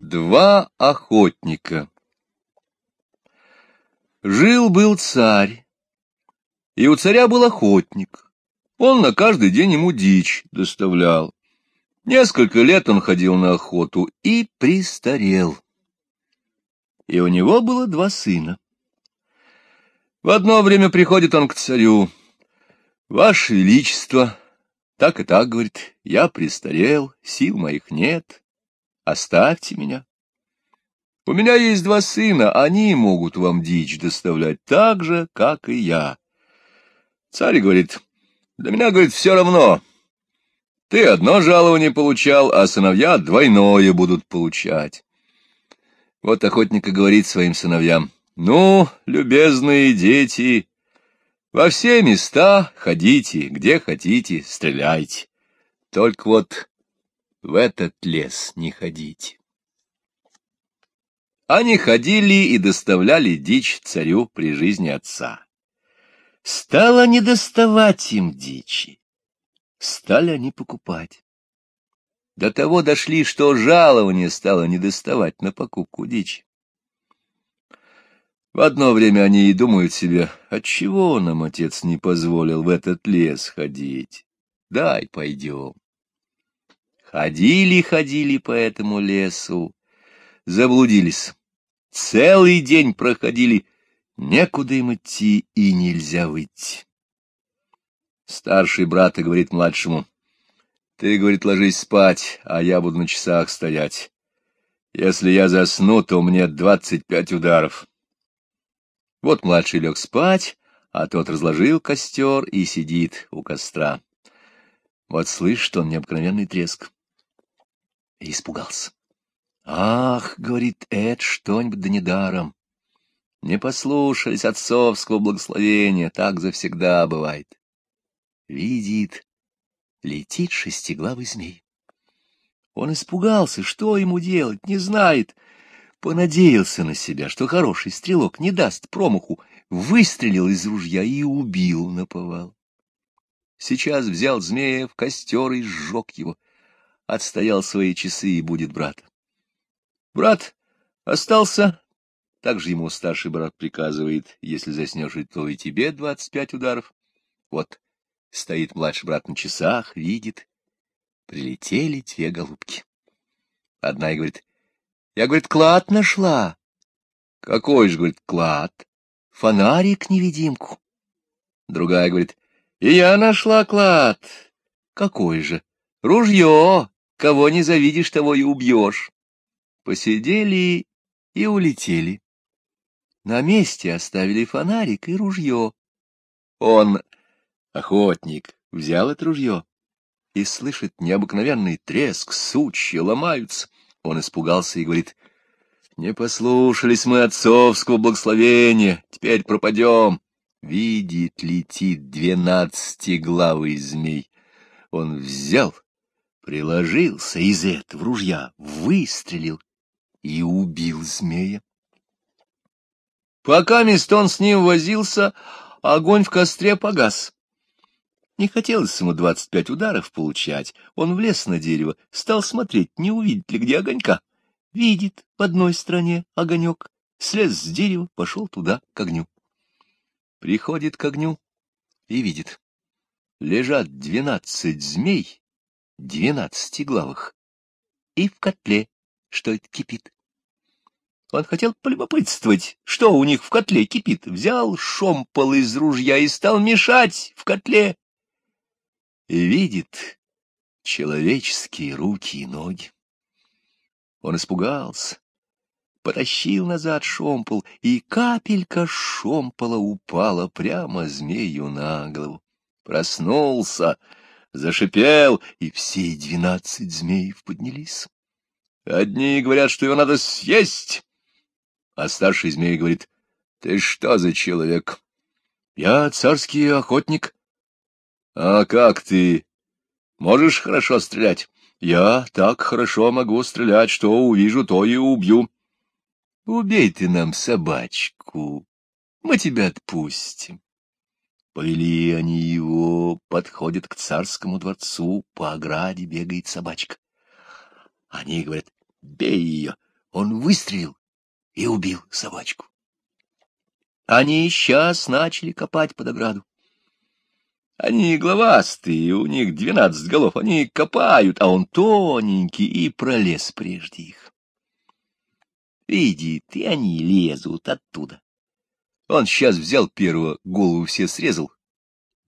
Два охотника Жил-был царь, и у царя был охотник. Он на каждый день ему дичь доставлял. Несколько лет он ходил на охоту и пристарел. И у него было два сына. В одно время приходит он к царю. «Ваше Величество, так и так, — говорит, — я пристарел, сил моих нет, оставьте меня. У меня есть два сына, они могут вам дичь доставлять так же, как и я. Царь говорит, для меня, говорит, все равно. Ты одно жалование получал, а сыновья двойное будут получать. Вот охотник и говорит своим сыновьям, ну, любезные дети, во все места ходите, где хотите, стреляйте. Только вот в этот лес не ходите. Они ходили и доставляли дичь царю при жизни отца. Стало недоставать им дичи. Стали они покупать. До того дошли, что жалование стало недоставать на покупку дичи. В одно время они и думают себе, отчего нам отец не позволил в этот лес ходить? Дай пойдем. Ходили, ходили по этому лесу, заблудились. Целый день проходили, некуда им идти и нельзя выйти. Старший брат и говорит младшему, ты, говорит, ложись спать, а я буду на часах стоять. Если я засну, то мне двадцать пять ударов. Вот младший лег спать, а тот разложил костер и сидит у костра. Вот слышит он необыкновенный треск. И испугался. Ах, говорит Эд, что-нибудь да недаром. Не послушались отцовского благословения, так завсегда бывает. Видит, летит шестиглавый змей. Он испугался, что ему делать, не знает. Понадеялся на себя, что хороший стрелок не даст промаху, выстрелил из ружья и убил наповал. Сейчас взял змея в костер и сжег его. Отстоял свои часы и будет брата. Брат остался, также ему старший брат приказывает, если заснешь, то и тебе двадцать пять ударов. Вот стоит младший брат на часах, видит, прилетели две голубки. Одна и говорит, я, говорит, клад нашла. Какой же, говорит, клад? Фонарик-невидимку. Другая говорит, и я нашла клад. Какой же? Ружье. Кого не завидишь, того и убьешь посидели и улетели. На месте оставили фонарик и ружье. Он, охотник, взял это ружье и слышит необыкновенный треск, сучья ломаются. Он испугался и говорит, «Не послушались мы отцовского благословения, теперь пропадем». Видит, летит двенадцатиглавый змей. Он взял, приложился из этого ружья, выстрелил и убил змея. Пока Мистон с ним возился, огонь в костре погас. Не хотелось ему двадцать пять ударов получать. Он влез на дерево, стал смотреть, не увидит ли где огонька. Видит в одной стороне огонек, слез с дерева, пошел туда, к огню. Приходит к огню и видит. Лежат двенадцать змей, двенадцатиглавых, и в котле что это кипит. Он хотел полюбопытствовать, что у них в котле кипит, взял шомпол из ружья и стал мешать в котле. Видит человеческие руки и ноги. Он испугался, потащил назад шомпол, и капелька шомпола упала прямо змею на голову. Проснулся, зашипел, и все двенадцать змеев поднялись. Одни говорят, что его надо съесть, а старший змей говорит, ты что за человек? Я царский охотник. А как ты? Можешь хорошо стрелять? Я так хорошо могу стрелять, что увижу, то и убью. Убей ты нам собачку, мы тебя отпустим. Повели они его, подходят к царскому дворцу, по ограде бегает собачка. Они говорят, бей ее, он выстрелил и убил собачку. Они сейчас начали копать под ограду. Они головастые, у них двенадцать голов, они копают, а он тоненький и пролез прежде их. Видит, и они лезут оттуда. Он сейчас взял первого, голову все срезал,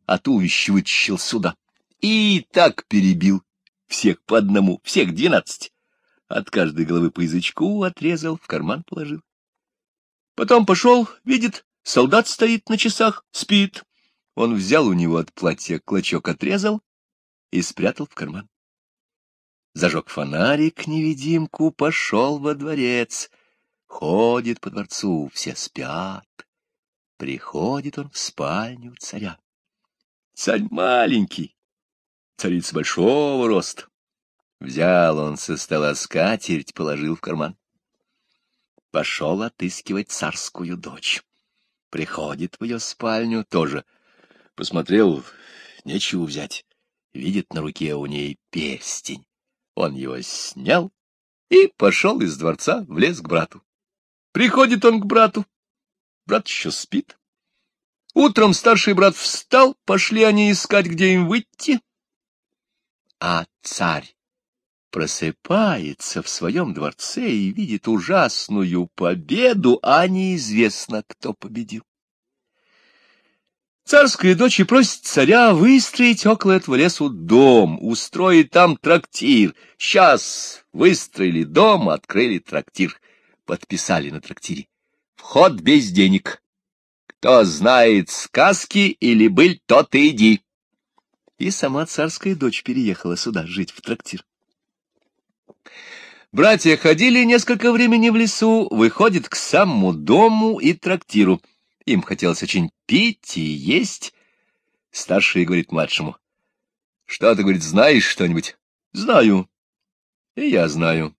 а туловище вытащил сюда. И так перебил всех по одному, всех двенадцать. От каждой головы по язычку отрезал, в карман положил. Потом пошел, видит, солдат стоит на часах, спит. Он взял у него от платья клочок, отрезал и спрятал в карман. Зажег фонарик невидимку, пошел во дворец. Ходит по дворцу, все спят. Приходит он в спальню царя. Царь маленький, царица большого роста. Взял он со стола скатерть, положил в карман. Пошел отыскивать царскую дочь. Приходит в ее спальню тоже — Посмотрел, нечего взять. Видит на руке у ней перстень. Он его снял и пошел из дворца в лес к брату. Приходит он к брату. Брат еще спит. Утром старший брат встал, пошли они искать, где им выйти. А царь просыпается в своем дворце и видит ужасную победу, а неизвестно, кто победил. Царская дочь и просит царя выстроить около этого лесу дом, устроить там трактир. Сейчас выстроили дом, открыли трактир, подписали на трактире. Вход без денег. Кто знает сказки или быль, тот и иди. И сама царская дочь переехала сюда жить в трактир. Братья ходили несколько времени в лесу, выходят к самому дому и трактиру. Им хотелось очень пить и есть. Старший говорит младшему. — Что ты, говорит, знаешь что-нибудь? — Знаю. — И я знаю.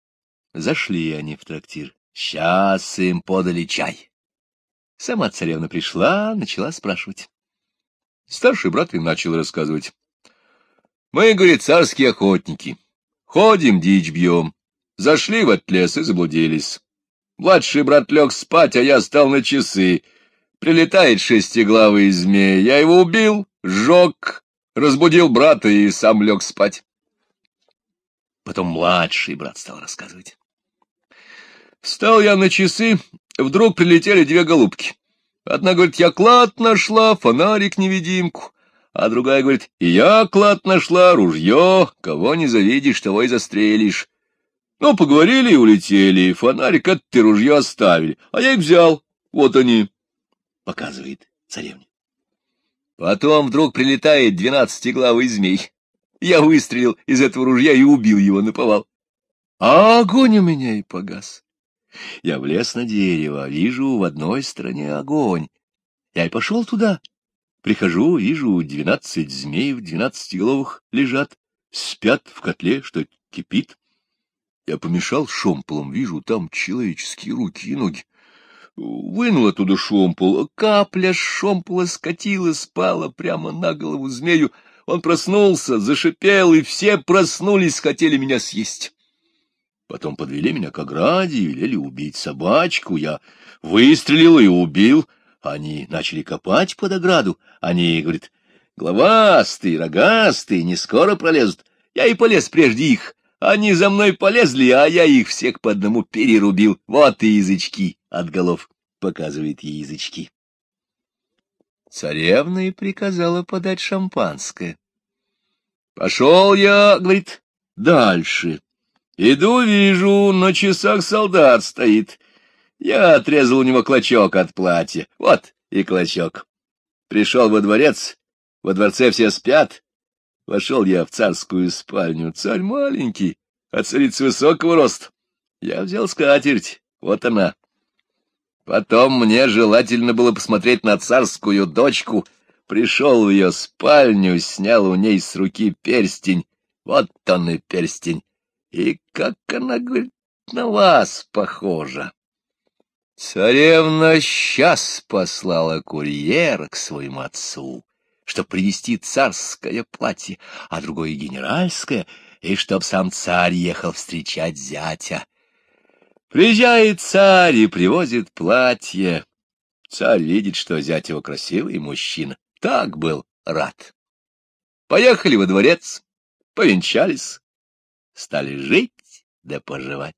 Зашли они в трактир. Сейчас им подали чай. Сама царевна пришла, начала спрашивать. Старший брат им начал рассказывать. — Мы, говорит, царские охотники. Ходим, дичь бьем. Зашли в этот лес и заблудились. Младший брат лег спать, а я стал на часы. Прилетает шестиглавый змей. Я его убил, сжег, разбудил брата и сам лег спать. Потом младший брат стал рассказывать. Встал я на часы, вдруг прилетели две голубки. Одна говорит, я клад нашла, фонарик-невидимку. А другая говорит, я клад нашла, ружье, кого не завидишь, того и застрелишь. Ну, поговорили и улетели, фонарик это ты ружье оставили, а я их взял, вот они показывает царевне. Потом вдруг прилетает двенадцатиглавый змей. Я выстрелил из этого ружья и убил его наповал. А огонь у меня и погас. Я влез на дерево, вижу в одной стороне огонь. Я и пошел туда. Прихожу, вижу, двенадцать змей в двенадцатиголовых лежат, спят в котле, что кипит. Я помешал шомполом, вижу, там человеческие руки и ноги вынул оттуда шомпол, капля шомпола скатила, спала прямо на голову змею. Он проснулся, зашипел, и все проснулись, хотели меня съесть. Потом подвели меня к ограде и велели убить собачку. Я выстрелил и убил. Они начали копать под ограду. Они, говорит, главастые, рогастые, не скоро пролезут. Я и полез прежде их. Они за мной полезли, а я их всех по одному перерубил. Вот и язычки от голов, показывает ей язычки. Царевна и приказала подать шампанское. Пошел я, говорит, дальше. Иду, вижу, на часах солдат стоит. Я отрезал у него клочок от платья. Вот и клочок. Пришел во дворец, во дворце все спят, Вошел я в царскую спальню. Царь маленький, а царица высокого роста. Я взял скатерть, вот она. Потом мне желательно было посмотреть на царскую дочку. Пришел в ее спальню, снял у ней с руки перстень. Вот он и перстень. И как она, говорит, на вас похожа. Царевна сейчас послала курьера к своему отцу чтоб принести царское платье, а другое генеральское, и чтоб сам царь ехал встречать зятя. Приезжает царь и привозит платье. Царь видит, что зять его красивый мужчина. Так был рад. Поехали во дворец, повенчались, стали жить да поживать.